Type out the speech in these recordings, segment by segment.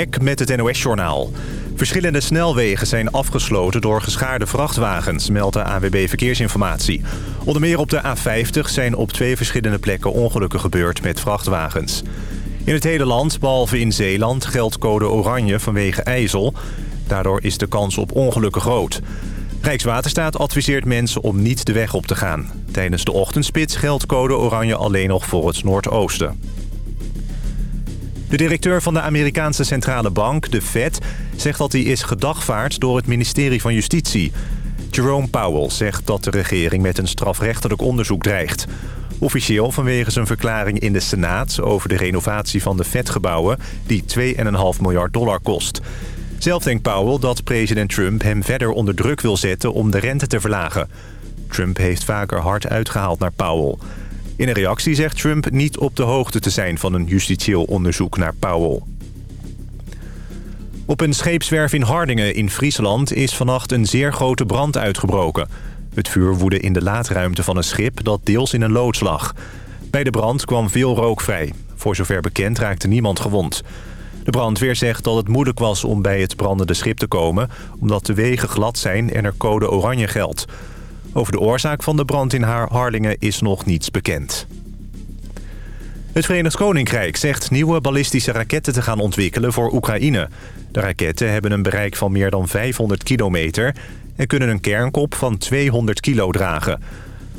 Eck met het NOS-journaal. Verschillende snelwegen zijn afgesloten door geschaarde vrachtwagens, meldt de AWB Verkeersinformatie. Onder meer op de A50 zijn op twee verschillende plekken ongelukken gebeurd met vrachtwagens. In het hele land, behalve in Zeeland, geldt code oranje vanwege ijzel. Daardoor is de kans op ongelukken groot. Rijkswaterstaat adviseert mensen om niet de weg op te gaan. Tijdens de ochtendspits geldt code oranje alleen nog voor het noordoosten. De directeur van de Amerikaanse Centrale Bank, de Fed... zegt dat hij is gedagvaard door het ministerie van Justitie. Jerome Powell zegt dat de regering met een strafrechtelijk onderzoek dreigt. Officieel vanwege zijn verklaring in de Senaat... over de renovatie van de Fed-gebouwen... die 2,5 miljard dollar kost. Zelf denkt Powell dat president Trump hem verder onder druk wil zetten... om de rente te verlagen. Trump heeft vaker hard uitgehaald naar Powell... In een reactie zegt Trump niet op de hoogte te zijn van een justitieel onderzoek naar Powell. Op een scheepswerf in Hardingen in Friesland is vannacht een zeer grote brand uitgebroken. Het vuur woedde in de laadruimte van een schip dat deels in een loods lag. Bij de brand kwam veel rook vrij. Voor zover bekend raakte niemand gewond. De brandweer zegt dat het moeilijk was om bij het brandende schip te komen... omdat de wegen glad zijn en er code oranje geldt. Over de oorzaak van de brand in haar Harlingen is nog niets bekend. Het Verenigd Koninkrijk zegt nieuwe ballistische raketten te gaan ontwikkelen voor Oekraïne. De raketten hebben een bereik van meer dan 500 kilometer... en kunnen een kernkop van 200 kilo dragen.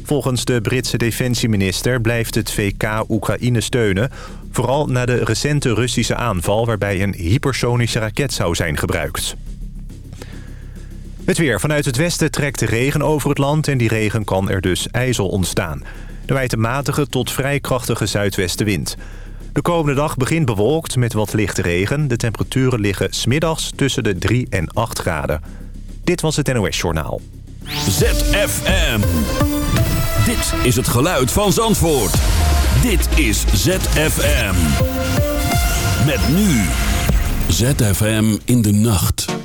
Volgens de Britse defensieminister blijft het VK Oekraïne steunen... vooral na de recente Russische aanval waarbij een hypersonische raket zou zijn gebruikt. Het weer. Vanuit het westen trekt de regen over het land... en die regen kan er dus ijzel ontstaan. Er wijt een matige tot vrij krachtige zuidwestenwind. De komende dag begint bewolkt met wat lichte regen. De temperaturen liggen smiddags tussen de 3 en 8 graden. Dit was het NOS Journaal. ZFM. Dit is het geluid van Zandvoort. Dit is ZFM. Met nu. ZFM in de nacht.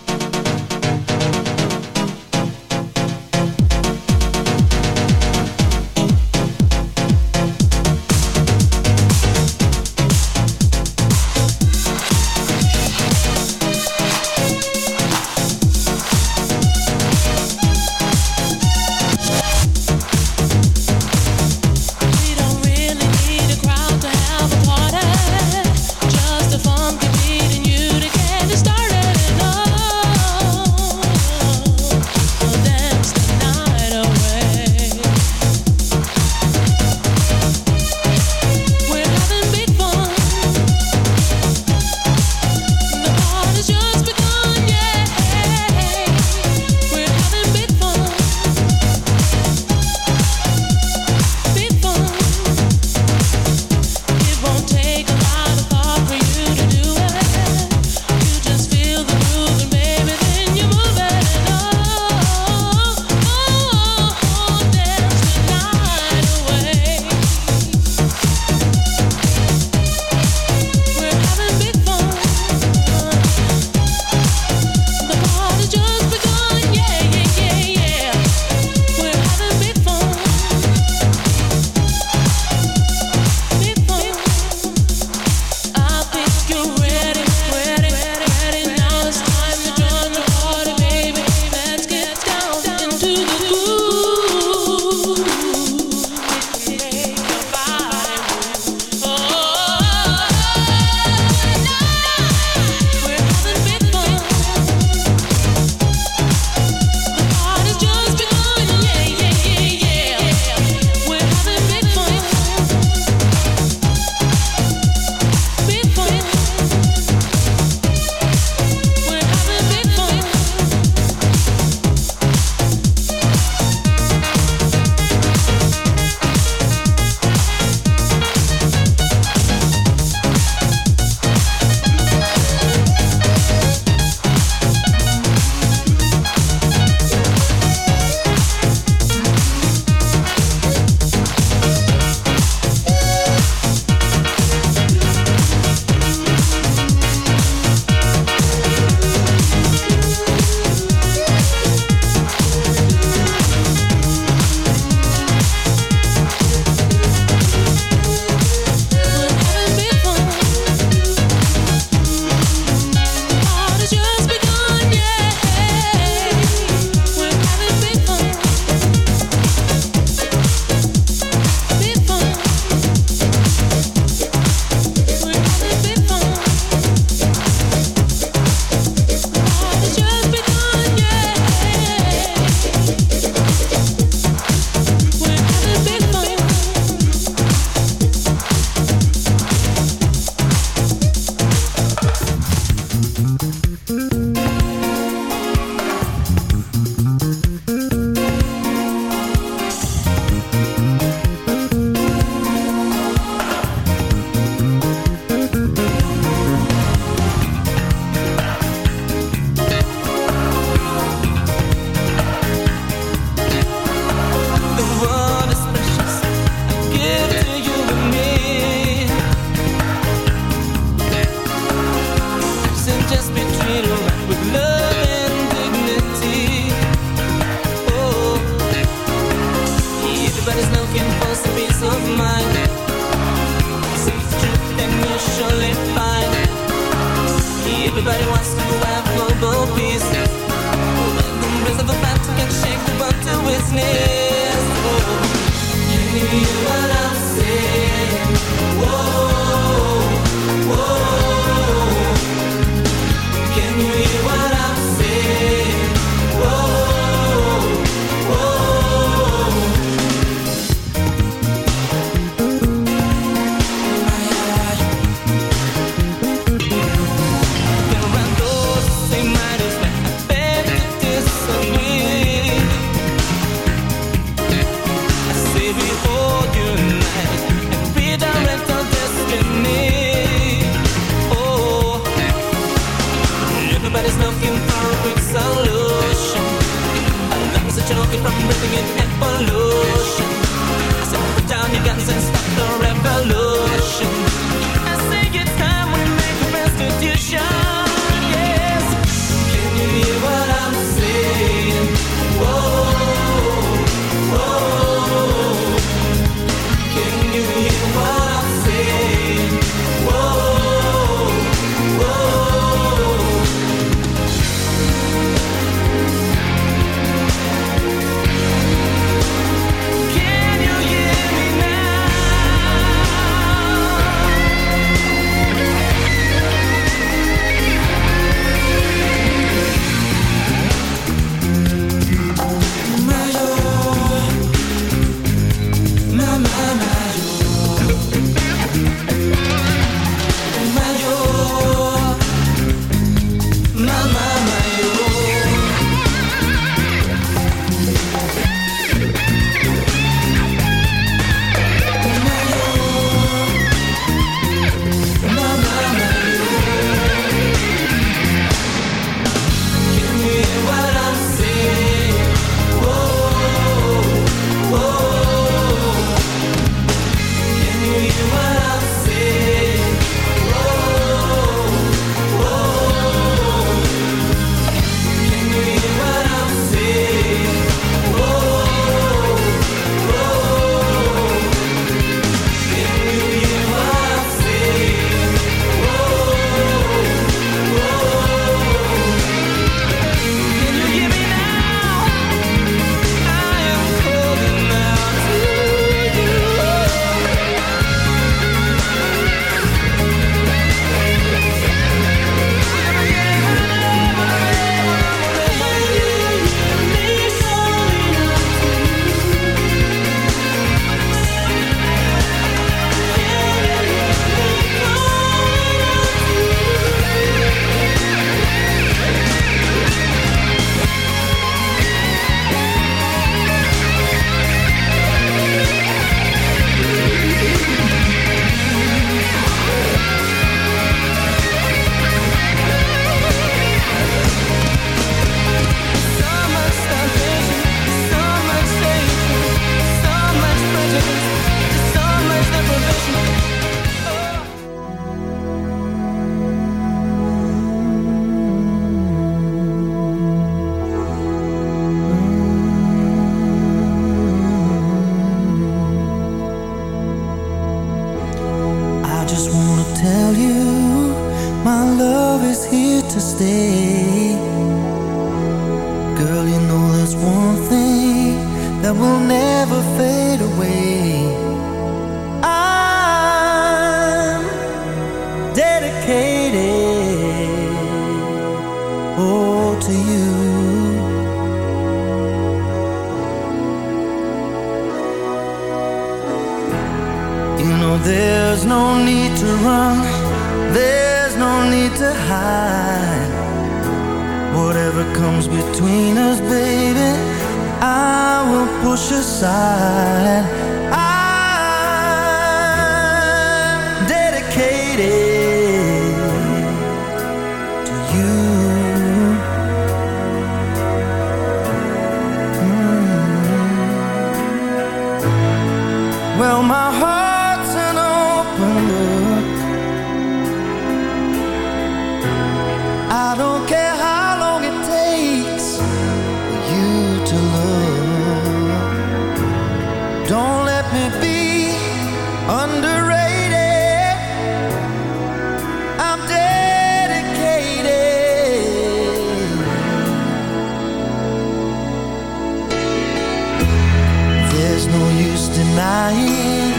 denying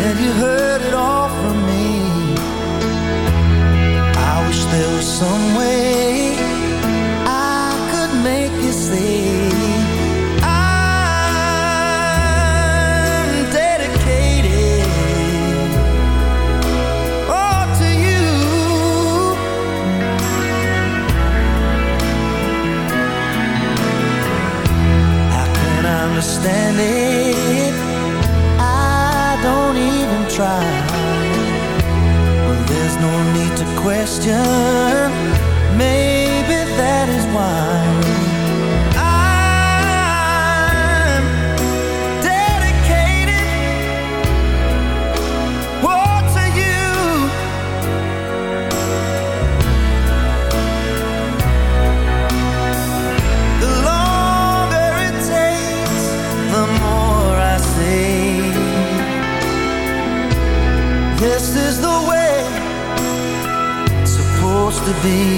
that you heard it all from me. I wish there was some way just be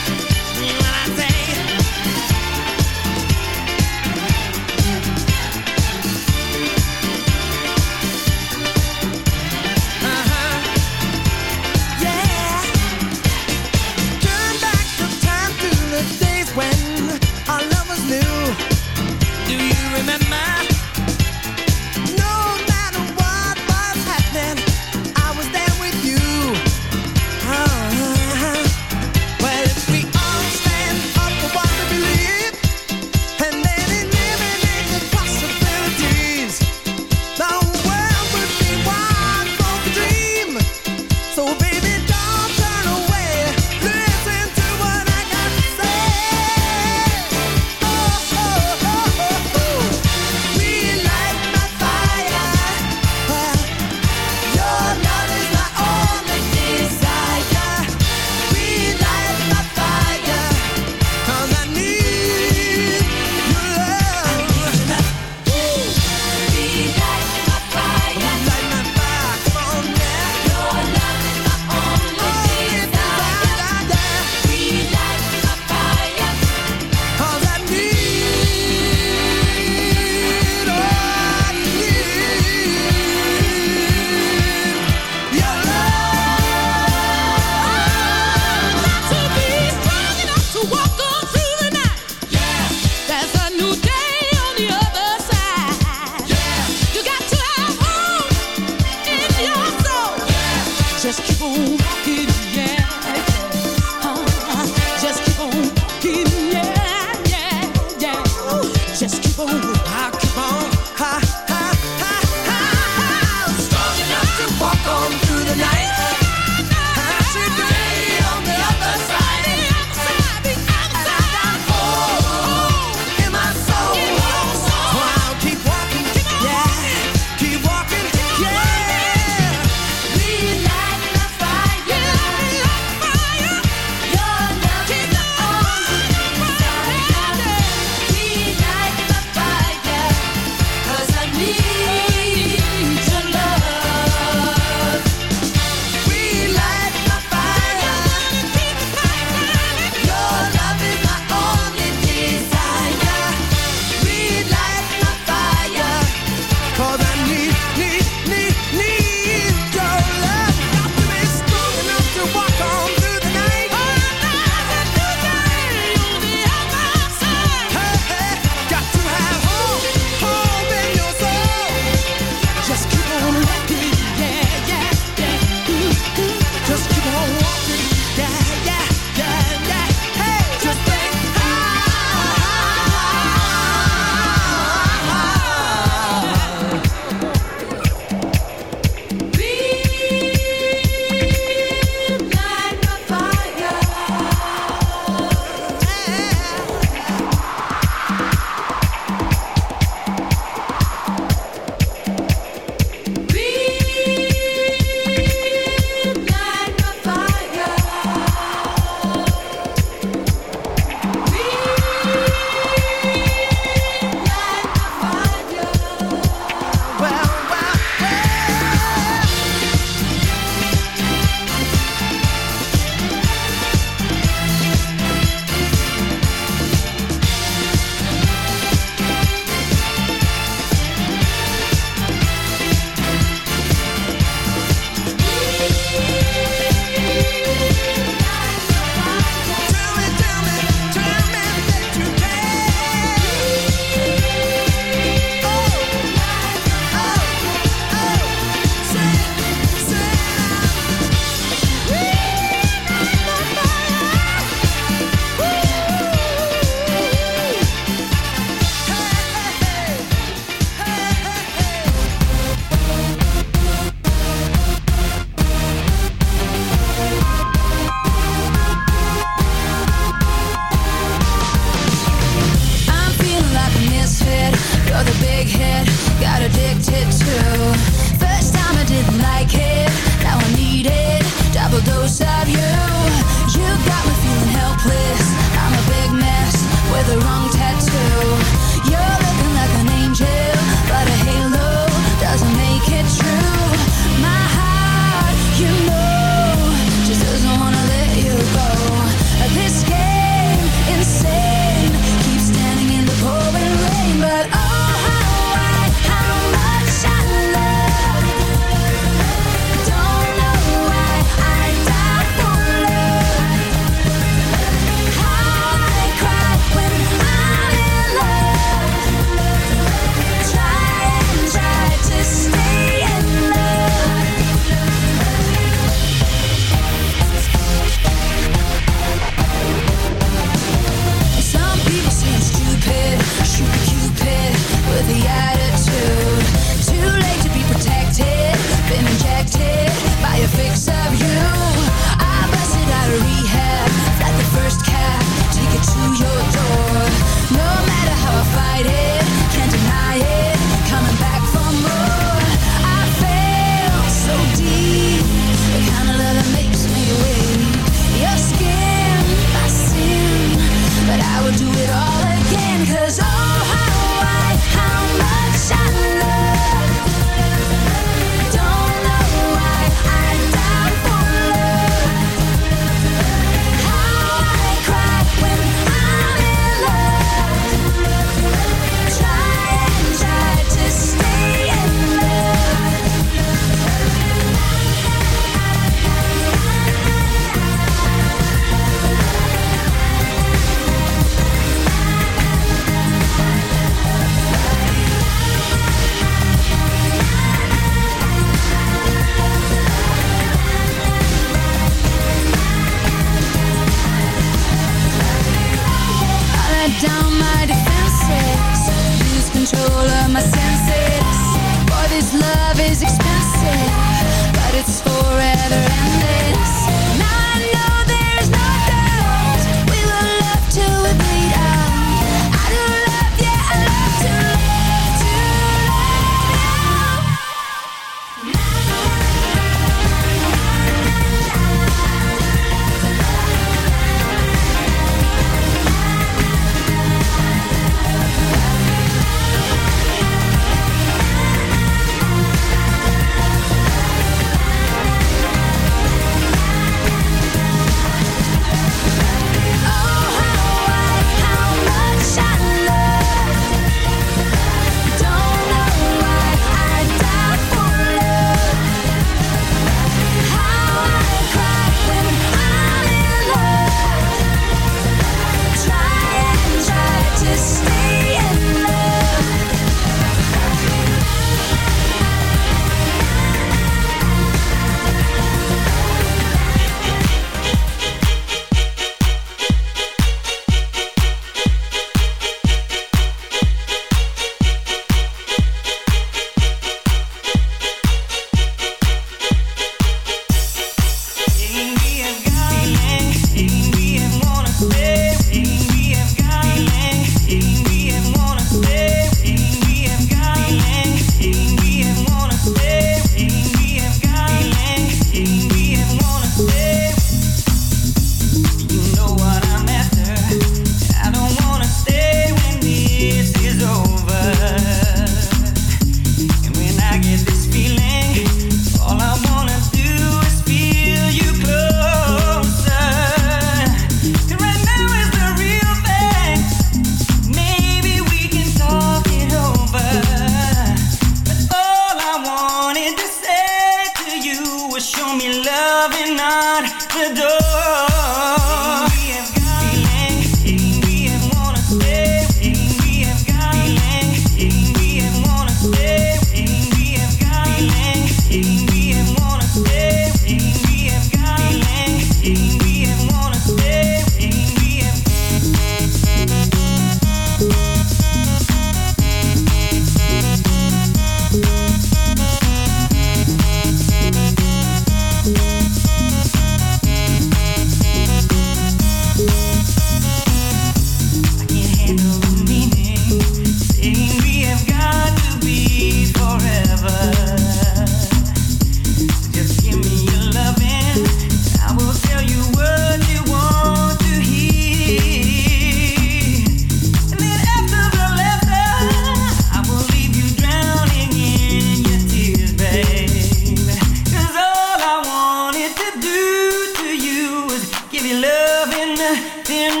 in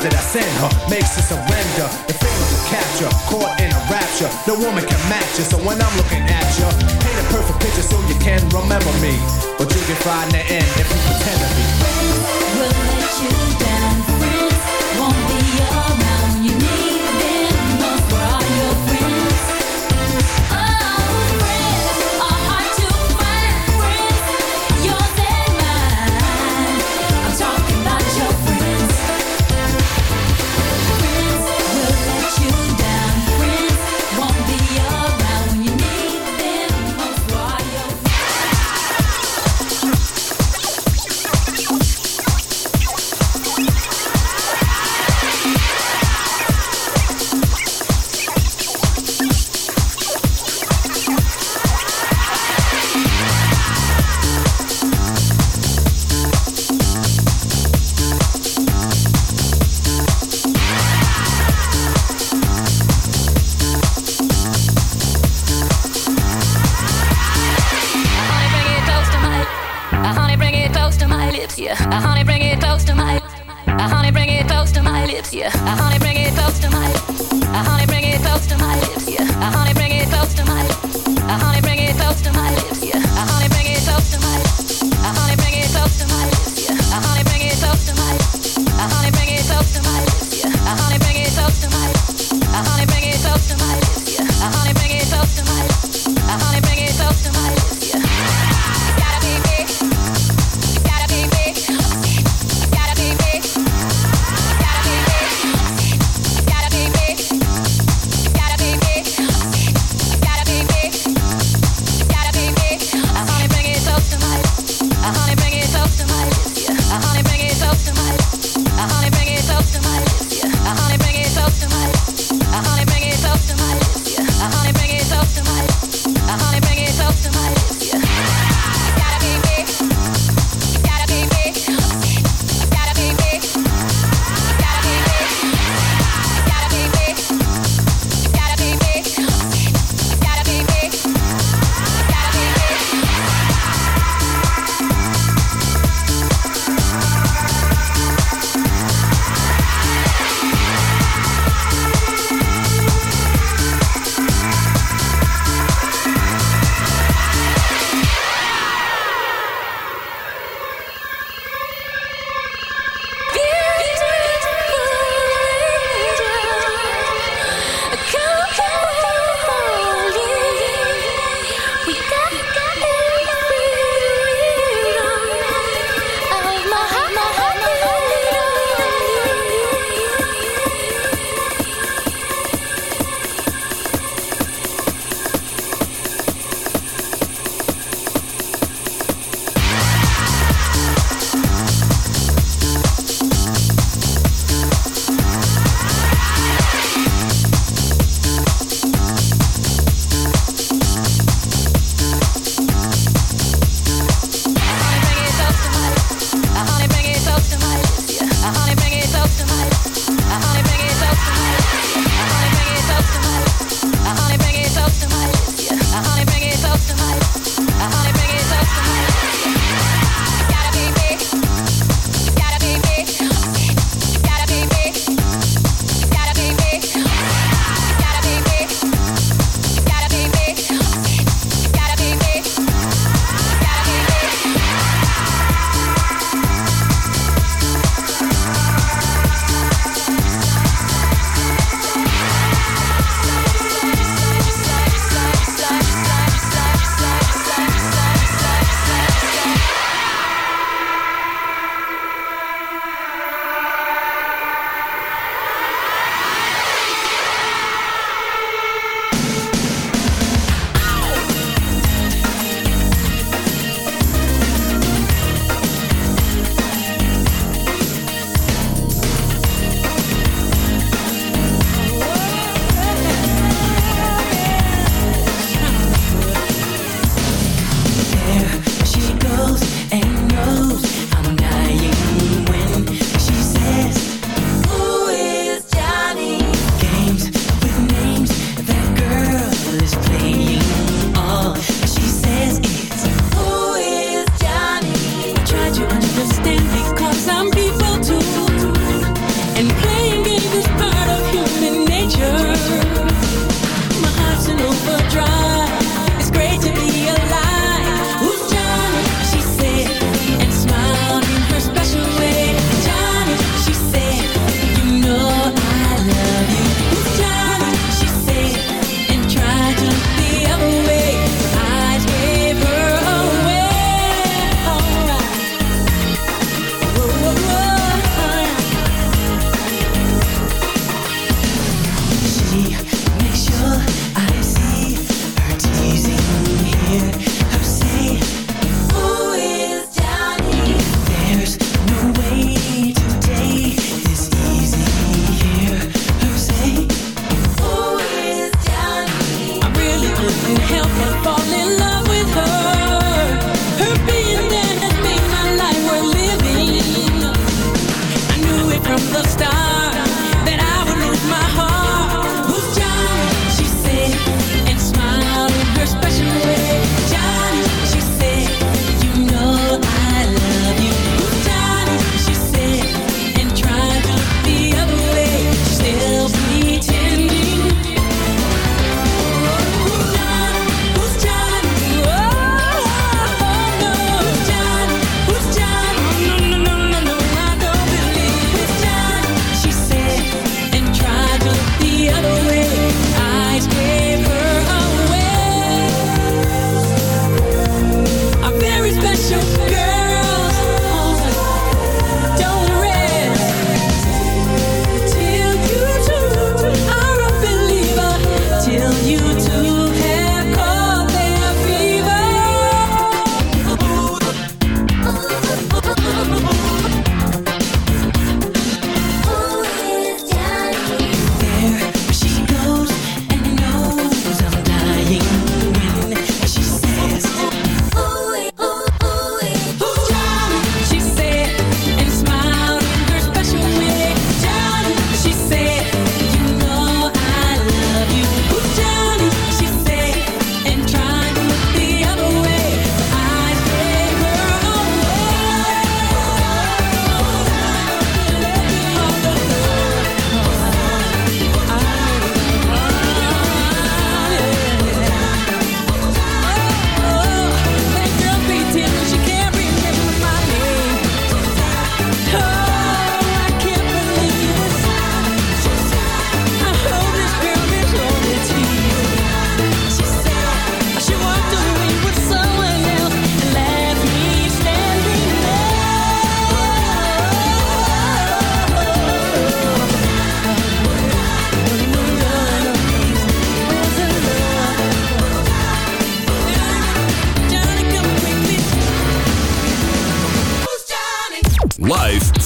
vow that I send her makes her surrender. The fatal of capture, caught in a rapture. No woman can match you, so when I'm looking at you, paint a perfect picture so you can remember me. But you can find the end if you pretend to be.